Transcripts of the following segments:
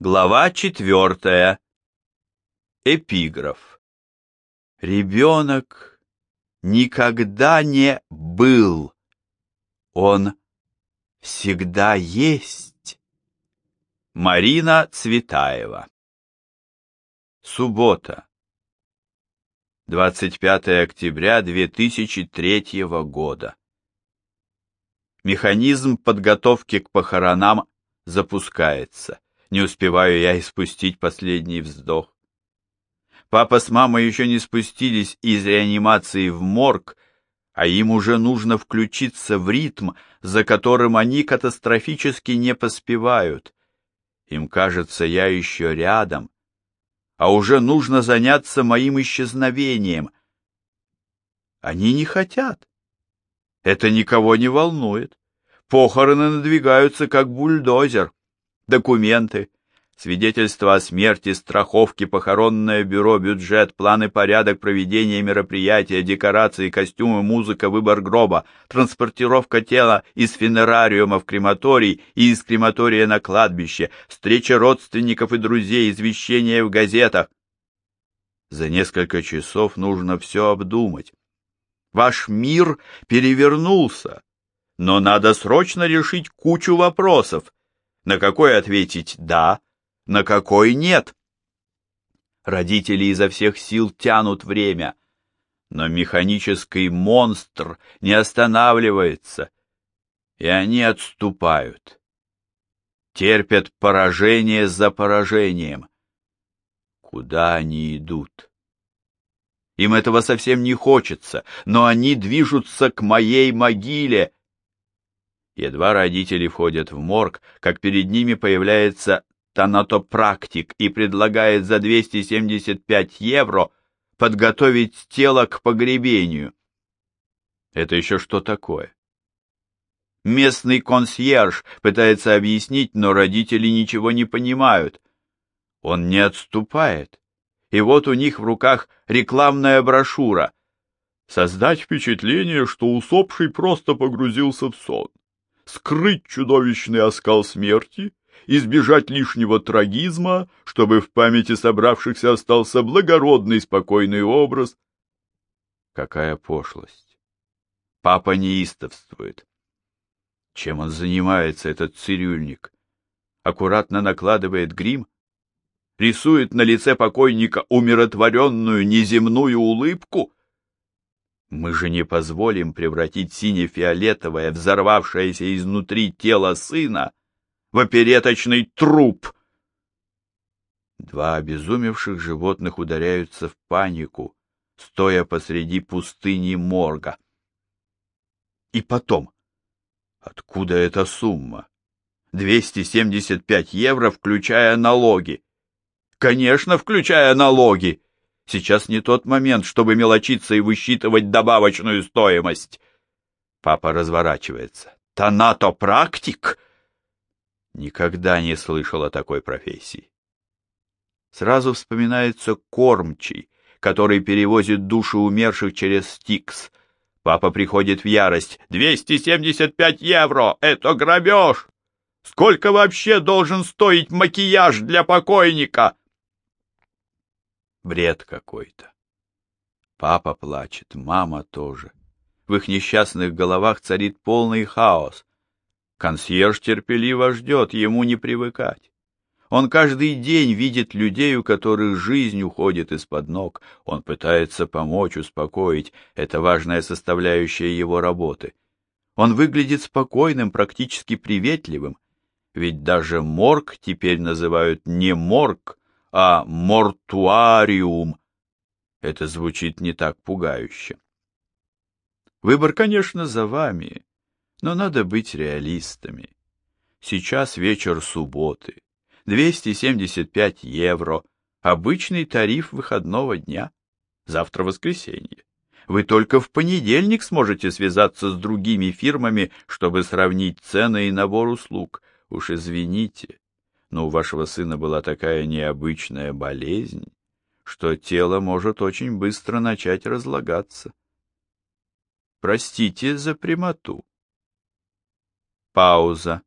Глава четвертая. Эпиграф. Ребенок никогда не был. Он всегда есть. Марина Цветаева. Суббота. 25 октября 2003 года. Механизм подготовки к похоронам запускается. Не успеваю я испустить последний вздох. Папа с мамой еще не спустились из реанимации в морг, а им уже нужно включиться в ритм, за которым они катастрофически не поспевают. Им кажется, я еще рядом, а уже нужно заняться моим исчезновением. Они не хотят. Это никого не волнует. Похороны надвигаются, как бульдозер документы, свидетельства о смерти, страховки, похоронное бюро, бюджет, планы порядок проведения мероприятия, декорации, костюмы, музыка, выбор гроба, транспортировка тела из фенерариума в крематорий и из крематория на кладбище, встреча родственников и друзей, извещения в газетах. За несколько часов нужно все обдумать. Ваш мир перевернулся, но надо срочно решить кучу вопросов, на какой ответить «да», на какой «нет». Родители изо всех сил тянут время, но механический монстр не останавливается, и они отступают. Терпят поражение за поражением. Куда они идут? Им этого совсем не хочется, но они движутся к моей могиле, Едва родители входят в морг, как перед ними появляется тонатопрактик и предлагает за 275 евро подготовить тело к погребению. Это еще что такое? Местный консьерж пытается объяснить, но родители ничего не понимают. Он не отступает. И вот у них в руках рекламная брошюра. Создать впечатление, что усопший просто погрузился в сон скрыть чудовищный оскал смерти, избежать лишнего трагизма, чтобы в памяти собравшихся остался благородный спокойный образ. Какая пошлость! Папа неистовствует. Чем он занимается, этот цирюльник? Аккуратно накладывает грим, рисует на лице покойника умиротворенную неземную улыбку — мы же не позволим превратить сине-фиолетовое, взорвавшееся изнутри тело сына, в опереточный труп. Два обезумевших животных ударяются в панику, стоя посреди пустыни морга. И потом, откуда эта сумма? 275 евро, включая налоги. Конечно, включая налоги. Сейчас не тот момент, чтобы мелочиться и высчитывать добавочную стоимость. Папа разворачивается. Тонато-практик? Никогда не слышал о такой профессии. Сразу вспоминается кормчий, который перевозит души умерших через Стикс. Папа приходит в ярость. «275 евро! Это грабеж! Сколько вообще должен стоить макияж для покойника?» Бред какой-то. Папа плачет, мама тоже. В их несчастных головах царит полный хаос. Консьерж терпеливо ждет, ему не привыкать. Он каждый день видит людей, у которых жизнь уходит из-под ног. Он пытается помочь, успокоить. Это важная составляющая его работы. Он выглядит спокойным, практически приветливым. Ведь даже морг теперь называют не морг, а мортуариум. Это звучит не так пугающе. Выбор, конечно, за вами, но надо быть реалистами. Сейчас вечер субботы, 275 евро, обычный тариф выходного дня, завтра воскресенье. Вы только в понедельник сможете связаться с другими фирмами, чтобы сравнить цены и набор услуг. Уж извините, но у вашего сына была такая необычная болезнь, что тело может очень быстро начать разлагаться. Простите за прямоту. Пауза.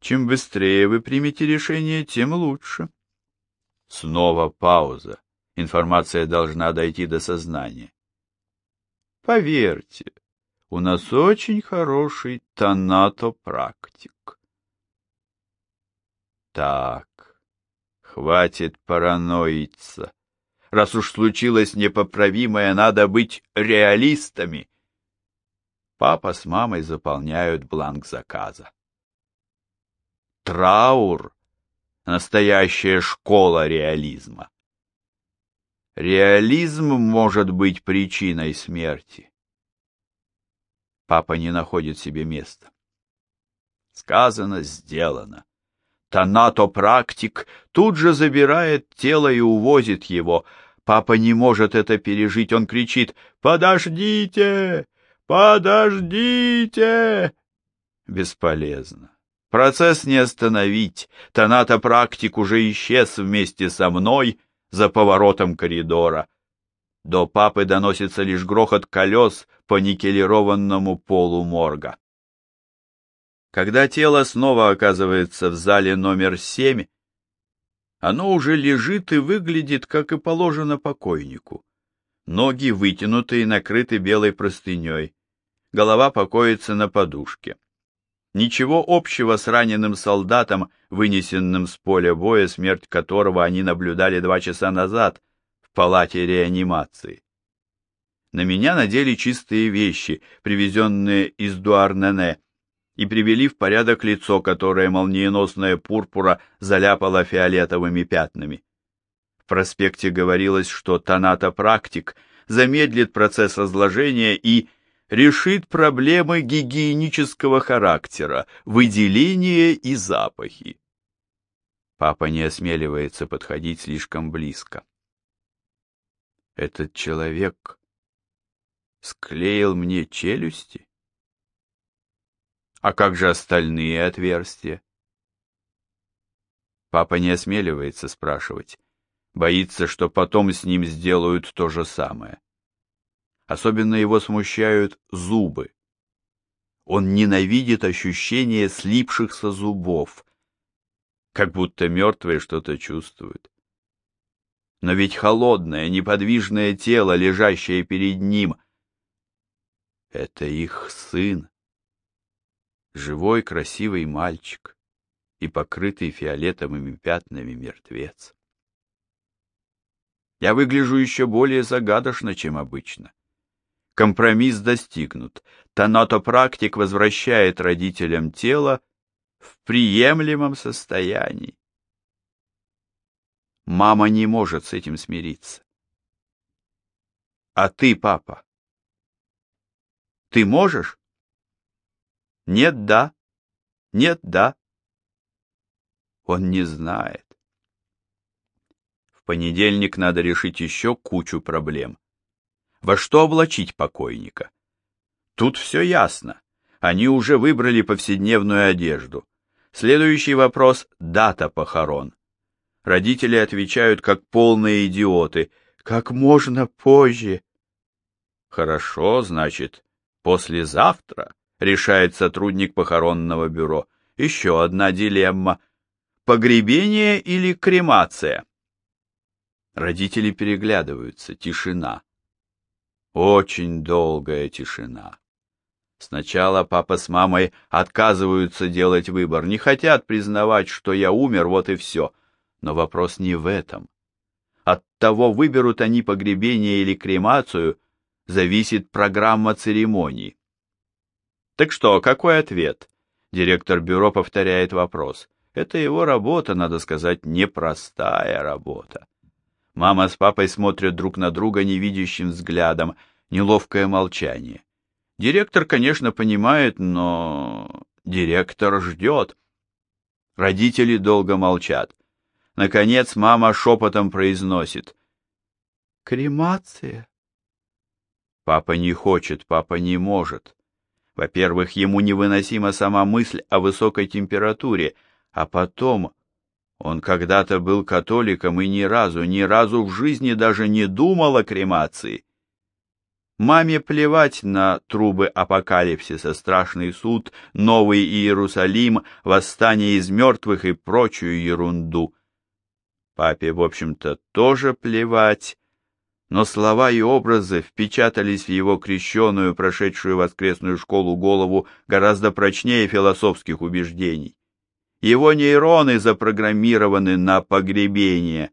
Чем быстрее вы примете решение, тем лучше. Снова пауза. Информация должна дойти до сознания. Поверьте, у нас очень хороший тонато-практик. Так, хватит параноиться. Раз уж случилось непоправимое, надо быть реалистами. Папа с мамой заполняют бланк заказа. Траур — настоящая школа реализма. Реализм может быть причиной смерти. Папа не находит себе места. Сказано, сделано. Танато-практик тут же забирает тело и увозит его. Папа не может это пережить, он кричит «Подождите! Подождите!» Бесполезно. Процесс не остановить. Танато-практик уже исчез вместе со мной за поворотом коридора. До папы доносится лишь грохот колес по никелированному полу морга. Когда тело снова оказывается в зале номер семь, оно уже лежит и выглядит, как и положено покойнику. Ноги вытянуты и накрыты белой простыней. Голова покоится на подушке. Ничего общего с раненым солдатом, вынесенным с поля боя, смерть которого они наблюдали два часа назад в палате реанимации. На меня надели чистые вещи, привезенные из Дуарнене, и привели в порядок лицо, которое молниеносная пурпура заляпала фиолетовыми пятнами. В проспекте говорилось, что тонатопрактик замедлит процесс разложения и решит проблемы гигиенического характера, выделения и запахи. Папа не осмеливается подходить слишком близко. Этот человек склеил мне челюсти? А как же остальные отверстия? Папа не осмеливается спрашивать. Боится, что потом с ним сделают то же самое. Особенно его смущают зубы. Он ненавидит ощущение слипшихся зубов, как будто мертвые что-то чувствуют. Но ведь холодное, неподвижное тело, лежащее перед ним, — это их сын живой красивый мальчик и покрытый фиолетовыми пятнами мертвец. Я выгляжу еще более загадочно, чем обычно. Компромисс достигнут. Танатопрактик возвращает родителям тело в приемлемом состоянии. Мама не может с этим смириться. А ты, папа, ты можешь? Нет, да. Нет, да. Он не знает. В понедельник надо решить еще кучу проблем. Во что облачить покойника? Тут все ясно. Они уже выбрали повседневную одежду. Следующий вопрос — дата похорон. Родители отвечают, как полные идиоты. Как можно позже? Хорошо, значит, послезавтра решает сотрудник похоронного бюро. Еще одна дилемма. Погребение или кремация? Родители переглядываются. Тишина. Очень долгая тишина. Сначала папа с мамой отказываются делать выбор, не хотят признавать, что я умер, вот и все. Но вопрос не в этом. От того, выберут они погребение или кремацию, зависит программа церемоний. Так что, какой ответ? Директор бюро повторяет вопрос. Это его работа, надо сказать, непростая работа. Мама с папой смотрят друг на друга невидящим взглядом, неловкое молчание. Директор, конечно, понимает, но директор ждет. Родители долго молчат. Наконец мама шепотом произносит. «Кремация?» Папа не хочет, папа не может. Во-первых, ему невыносима сама мысль о высокой температуре, а потом он когда-то был католиком и ни разу, ни разу в жизни даже не думал о кремации. Маме плевать на трубы апокалипсиса, страшный суд, новый Иерусалим, восстание из мертвых и прочую ерунду. Папе, в общем-то, тоже плевать, но слова и образы впечатались в его крещеную, прошедшую воскресную школу голову гораздо прочнее философских убеждений. Его нейроны запрограммированы на погребение.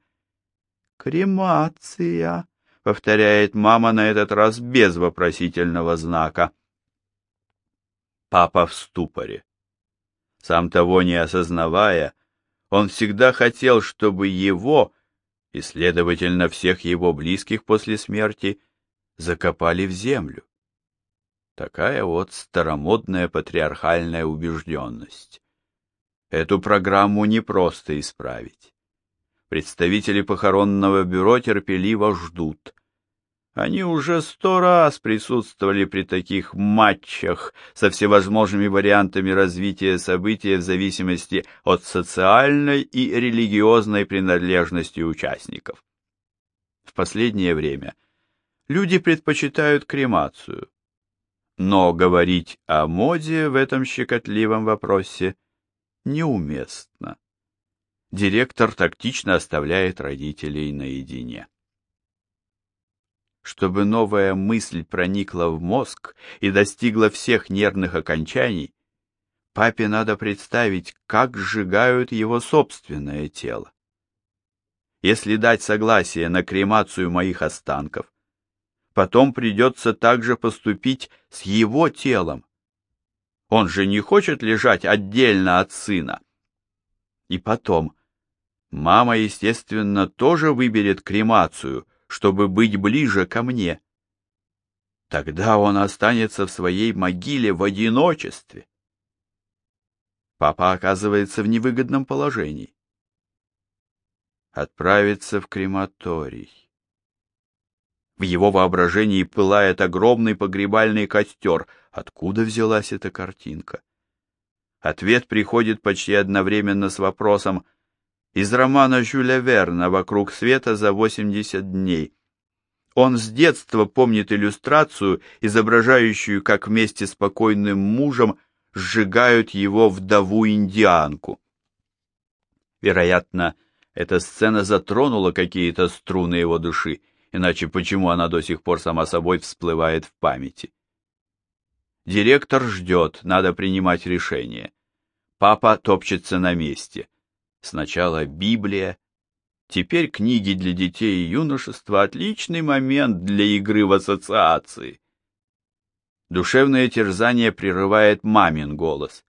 «Кремация», — повторяет мама на этот раз без вопросительного знака. Папа в ступоре. Сам того не осознавая, он всегда хотел, чтобы его, и, следовательно, всех его близких после смерти, закопали в землю. Такая вот старомодная патриархальная убежденность. Эту программу непросто исправить. Представители похоронного бюро терпеливо ждут. Они уже сто раз присутствовали при таких матчах со всевозможными вариантами развития события в зависимости от социальной и религиозной принадлежности участников. В последнее время люди предпочитают кремацию, но говорить о моде в этом щекотливом вопросе неуместно директор тактично оставляет родителей наедине. Чтобы новая мысль проникла в мозг и достигла всех нервных окончаний, папе надо представить, как сжигают его собственное тело. Если дать согласие на кремацию моих останков, потом придется также поступить с его телом. Он же не хочет лежать отдельно от сына. И потом, Мама, естественно, тоже выберет кремацию, чтобы быть ближе ко мне. Тогда он останется в своей могиле в одиночестве. Папа оказывается в невыгодном положении. Отправиться в крематорий. В его воображении пылает огромный погребальный костер. Откуда взялась эта картинка? Ответ приходит почти одновременно с вопросом из романа Жюля Верна «Вокруг света за 80 дней». Он с детства помнит иллюстрацию, изображающую, как вместе с покойным мужем сжигают его вдову-индианку. Вероятно, эта сцена затронула какие-то струны его души, иначе почему она до сих пор сама собой всплывает в памяти? Директор ждет, надо принимать решение. Папа топчется на месте. Сначала Библия, теперь книги для детей и юношества — отличный момент для игры в ассоциации. Душевное терзание прерывает мамин голос.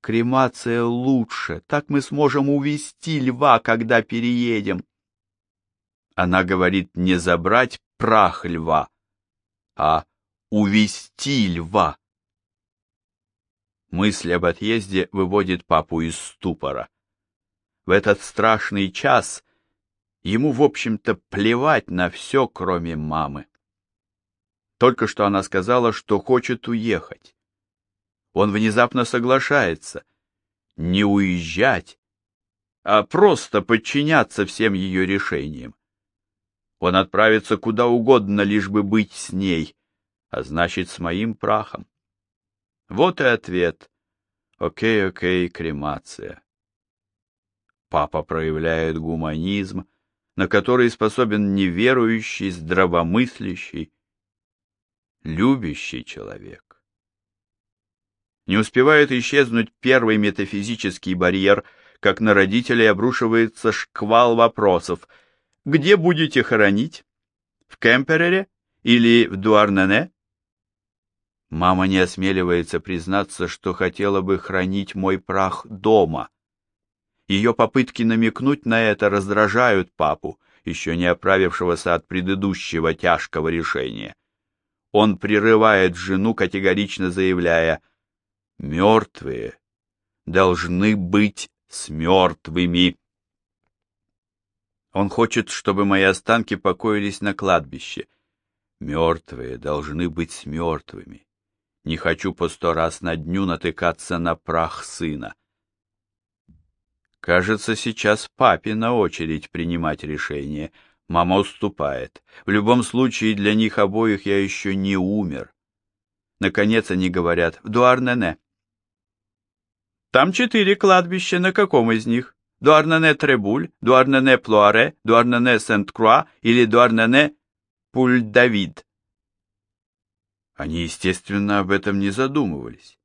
Кремация лучше, так мы сможем увести льва, когда переедем. Она говорит не забрать прах льва, а увести льва. Мысль об отъезде выводит папу из ступора в этот страшный час ему, в общем-то, плевать на все, кроме мамы. Только что она сказала, что хочет уехать. Он внезапно соглашается не уезжать, а просто подчиняться всем ее решениям. Он отправится куда угодно, лишь бы быть с ней, а значит, с моим прахом. Вот и ответ. Окей, окей, кремация. Папа проявляет гуманизм, на который способен неверующий, здравомыслящий, любящий человек. Не успевает исчезнуть первый метафизический барьер, как на родителей обрушивается шквал вопросов. Где будете хоронить? В Кемперере или в Дуарнене? Мама не осмеливается признаться, что хотела бы хранить мой прах дома. Ее попытки намекнуть на это раздражают папу, еще не оправившегося от предыдущего тяжкого решения. Он прерывает жену, категорично заявляя, «Мертвые должны быть с мертвыми». Он хочет, чтобы мои останки покоились на кладбище. Мертвые должны быть с мертвыми. Не хочу по сто раз на дню натыкаться на прах сына. Кажется, сейчас папе на очередь принимать решение. Мама уступает. В любом случае, для них обоих я еще не умер. Наконец они говорят «в Дуарнене». Там четыре кладбища, на каком из них? Дуарнене-Требуль, Дуарнене-Плуаре, Дуарнене-Сент-Круа или Дуарнене-Пуль-Давид? Они, естественно, об этом не задумывались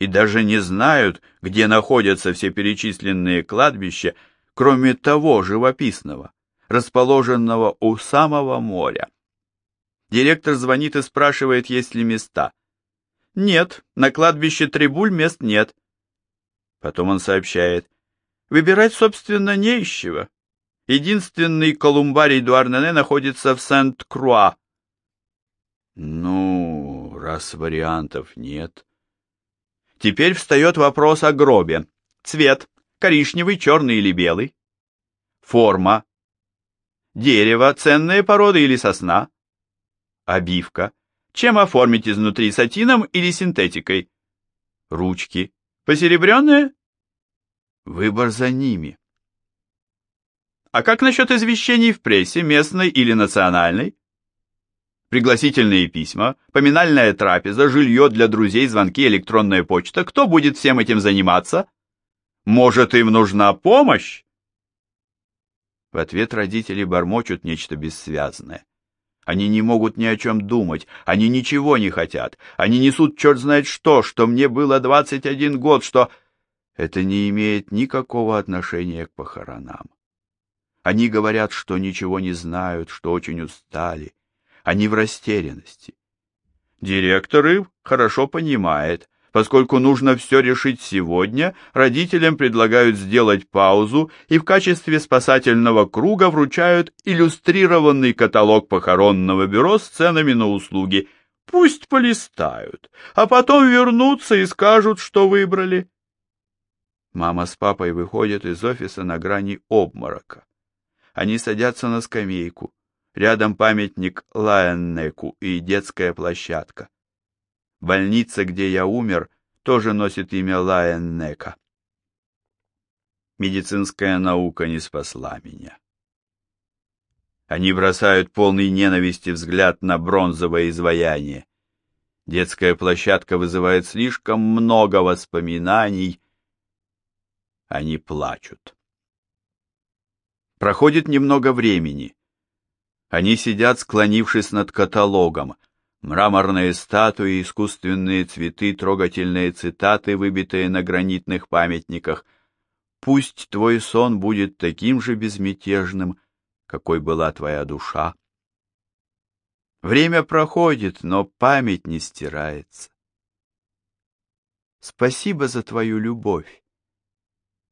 и даже не знают, где находятся все перечисленные кладбища, кроме того живописного, расположенного у самого моря. Директор звонит и спрашивает, есть ли места. Нет, на кладбище Трибуль мест нет. Потом он сообщает, выбирать, собственно, не из чего. Единственный колумбарий Дуарнене находится в Сент-Круа. Ну, раз вариантов нет. Теперь встает вопрос о гробе. Цвет – коричневый, черный или белый. Форма. Дерево, ценные породы или сосна. Обивка. Чем оформить изнутри сатином или синтетикой? Ручки. Посеребренные? Выбор за ними. А как насчет извещений в прессе, местной или национальной? Пригласительные письма, поминальная трапеза, жилье для друзей, звонки, электронная почта. Кто будет всем этим заниматься? Может, им нужна помощь? В ответ родители бормочут нечто бессвязное. Они не могут ни о чем думать, они ничего не хотят, они несут черт знает что, что мне было 21 год, что... Это не имеет никакого отношения к похоронам. Они говорят, что ничего не знают, что очень устали, они в растерянности. Директор их хорошо понимает. Поскольку нужно все решить сегодня, родителям предлагают сделать паузу и в качестве спасательного круга вручают иллюстрированный каталог похоронного бюро с ценами на услуги. Пусть полистают, а потом вернутся и скажут, что выбрали. Мама с папой выходят из офиса на грани обморока. Они садятся на скамейку. Рядом памятник Лаеннеку и детская площадка. Больница, где я умер, тоже носит имя Лаеннека. Медицинская наука не спасла меня. Они бросают полный ненависти взгляд на бронзовое изваяние. Детская площадка вызывает слишком много воспоминаний. Они плачут. Проходит немного времени. Они сидят, склонившись над каталогом. Мраморные статуи, искусственные цветы, трогательные цитаты, выбитые на гранитных памятниках. Пусть твой сон будет таким же безмятежным, какой была твоя душа. Время проходит, но память не стирается. Спасибо за твою любовь.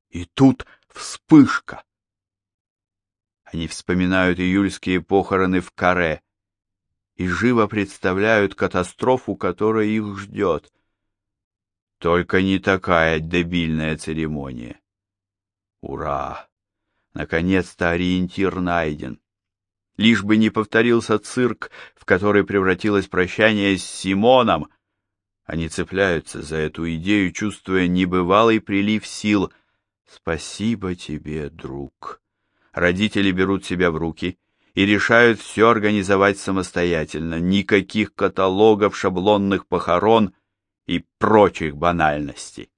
И тут вспышка. Они вспоминают июльские похороны в Каре и живо представляют катастрофу, которая их ждет. Только не такая дебильная церемония. Ура! Наконец-то ориентир найден. Лишь бы не повторился цирк, в который превратилось прощание с Симоном. Они цепляются за эту идею, чувствуя небывалый прилив сил. Спасибо тебе, друг. Родители берут себя в руки и решают все организовать самостоятельно. Никаких каталогов, шаблонных похорон и прочих банальностей.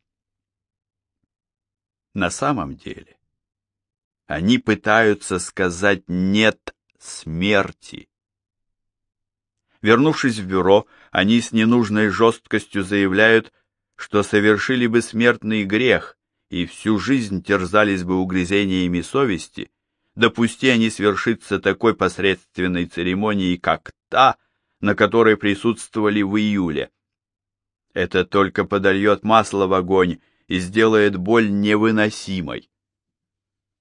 На самом деле, они пытаются сказать «нет» смерти. Вернувшись в бюро, они с ненужной жесткостью заявляют, что совершили бы смертный грех и всю жизнь терзались бы угрызениями совести, допусти они свершиться такой посредственной церемонии, как та, на которой присутствовали в июле. Это только подольет масло в огонь и сделает боль невыносимой.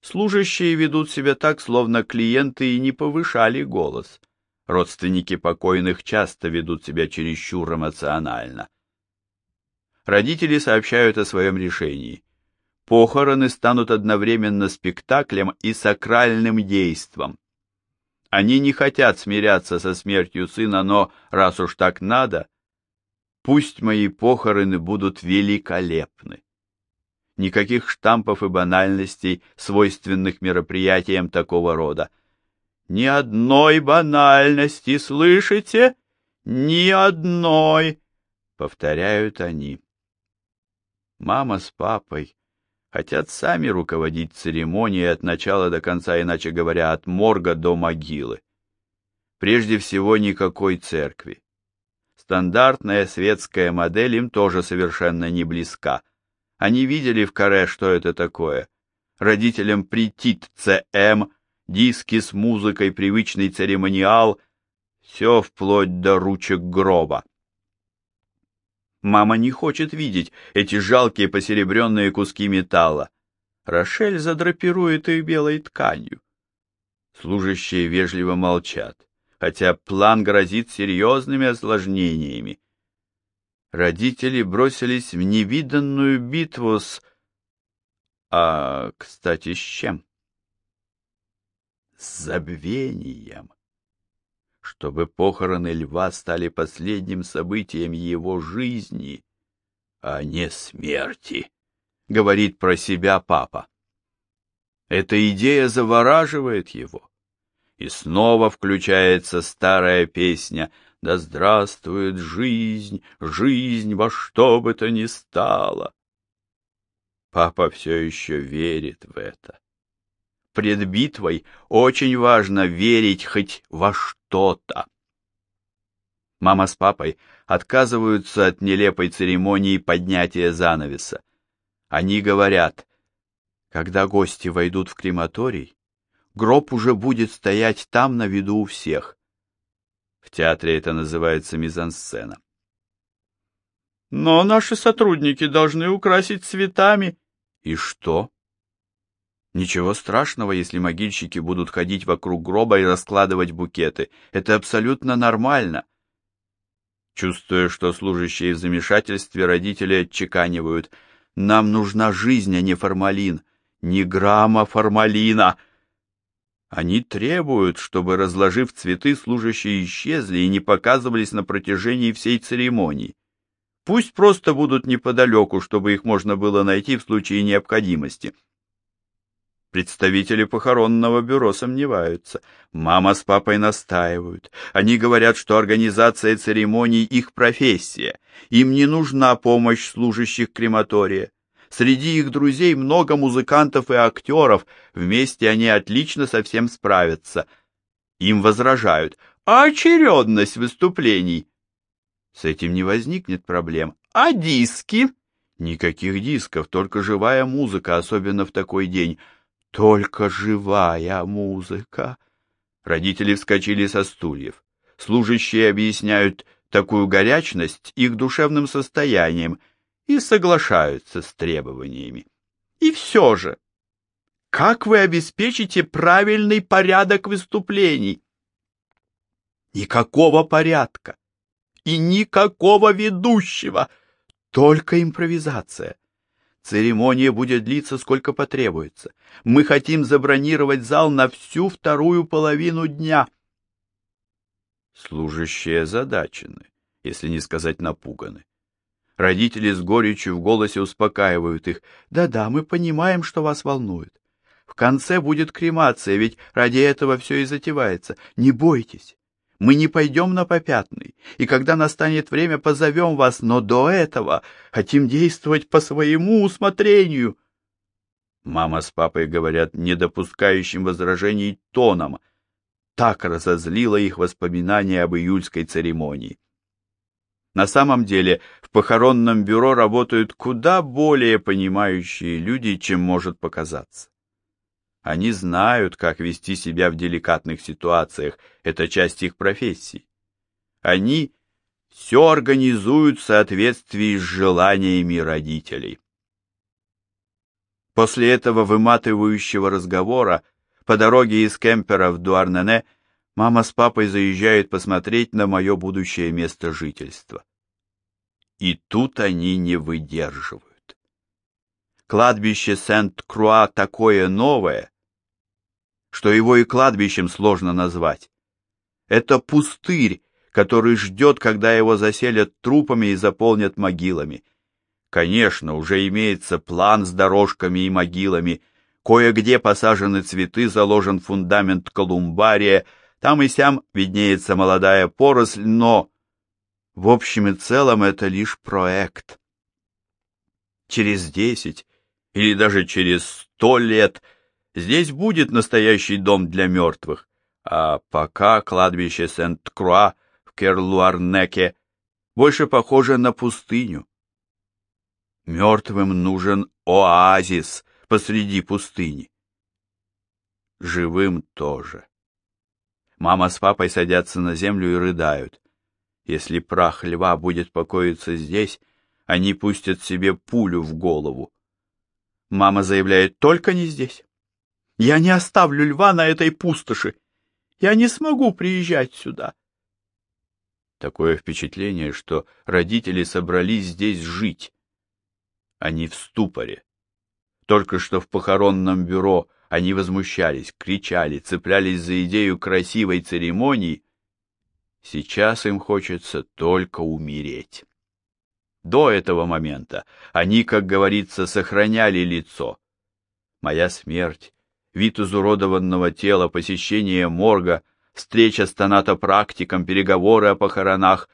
Служащие ведут себя так, словно клиенты и не повышали голос. Родственники покойных часто ведут себя чересчур эмоционально. Родители сообщают о своем решении похороны станут одновременно спектаклем и сакральным действом. Они не хотят смиряться со смертью сына, но, раз уж так надо, пусть мои похороны будут великолепны. Никаких штампов и банальностей, свойственных мероприятиям такого рода. Ни одной банальности, слышите? Ни одной, повторяют они. Мама с папой хотят сами руководить церемонией от начала до конца, иначе говоря, от морга до могилы. Прежде всего, никакой церкви. Стандартная светская модель им тоже совершенно не близка. Они видели в каре, что это такое. Родителям претит ЦМ, диски с музыкой, привычный церемониал, все вплоть до ручек гроба. Мама не хочет видеть эти жалкие посеребренные куски металла. Рошель задрапирует их белой тканью. Служащие вежливо молчат, хотя план грозит серьезными осложнениями. Родители бросились в невиданную битву с... А, кстати, с чем? С забвением чтобы похороны льва стали последним событием его жизни, а не смерти, говорит про себя папа. Эта идея завораживает его. И снова включается старая песня «Да здравствует жизнь, жизнь во что бы то ни стало». Папа все еще верит в это пред битвой очень важно верить хоть во что-то. Мама с папой отказываются от нелепой церемонии поднятия занавеса. Они говорят, когда гости войдут в крематорий, гроб уже будет стоять там на виду у всех. В театре это называется мизансцена. Но наши сотрудники должны украсить цветами. И что? Ничего страшного, если могильщики будут ходить вокруг гроба и раскладывать букеты. Это абсолютно нормально. Чувствуя, что служащие в замешательстве, родители отчеканивают. Нам нужна жизнь, а не формалин. Ни грамма формалина. Они требуют, чтобы, разложив цветы, служащие исчезли и не показывались на протяжении всей церемонии. Пусть просто будут неподалеку, чтобы их можно было найти в случае необходимости. Представители похоронного бюро сомневаются. Мама с папой настаивают. Они говорят, что организация церемоний — их профессия. Им не нужна помощь служащих крематория. Среди их друзей много музыкантов и актеров. Вместе они отлично со всем справятся. Им возражают. А очередность выступлений? С этим не возникнет проблем. А диски? Никаких дисков, только живая музыка, особенно в такой день. Только живая музыка. Родители вскочили со стульев. Служащие объясняют такую горячность их душевным состоянием и соглашаются с требованиями. И все же, как вы обеспечите правильный порядок выступлений? Никакого порядка и никакого ведущего, только импровизация. Церемония будет длиться сколько потребуется. Мы хотим забронировать зал на всю вторую половину дня. Служащие озадачены, если не сказать напуганы. Родители с горечью в голосе успокаивают их. Да-да, мы понимаем, что вас волнует. В конце будет кремация, ведь ради этого все и затевается. Не бойтесь. Мы не пойдем на попятный, и когда настанет время, позовем вас, но до этого хотим действовать по своему усмотрению. Мама с папой говорят не допускающим возражений тоном. Так разозлило их воспоминание об июльской церемонии. На самом деле в похоронном бюро работают куда более понимающие люди, чем может показаться. Они знают, как вести себя в деликатных ситуациях, это часть их профессии. Они все организуют в соответствии с желаниями родителей. После этого выматывающего разговора по дороге из Кемпера в Дуарнене мама с папой заезжают посмотреть на мое будущее место жительства. И тут они не выдерживают. Кладбище Сент-Круа такое новое, что его и кладбищем сложно назвать. Это пустырь, который ждет, когда его заселят трупами и заполнят могилами. Конечно, уже имеется план с дорожками и могилами. Кое-где посажены цветы, заложен фундамент колумбария, там и сям виднеется молодая поросль, но в общем и целом это лишь проект. Через десять или даже через сто лет здесь будет настоящий дом для мертвых, а пока кладбище Сент-Круа в Керлуарнеке больше похоже на пустыню. Мертвым нужен оазис посреди пустыни. Живым тоже. Мама с папой садятся на землю и рыдают. Если прах льва будет покоиться здесь, они пустят себе пулю в голову. Мама заявляет, только не здесь. Я не оставлю льва на этой пустоши. Я не смогу приезжать сюда. Такое впечатление, что родители собрались здесь жить. Они в ступоре. Только что в похоронном бюро они возмущались, кричали, цеплялись за идею красивой церемонии. Сейчас им хочется только умереть. До этого момента они, как говорится, сохраняли лицо. Моя смерть, вид изуродованного тела, посещение морга, встреча с тонатопрактиком, переговоры о похоронах.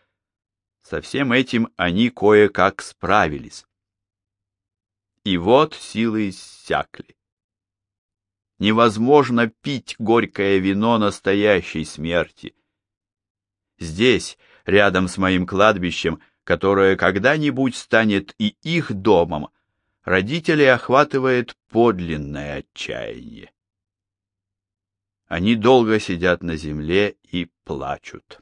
Со всем этим они кое-как справились. И вот силы иссякли. Невозможно пить горькое вино настоящей смерти. Здесь, рядом с моим кладбищем, которое когда-нибудь станет и их домом, родителей охватывает подлинное отчаяние. Они долго сидят на земле и плачут.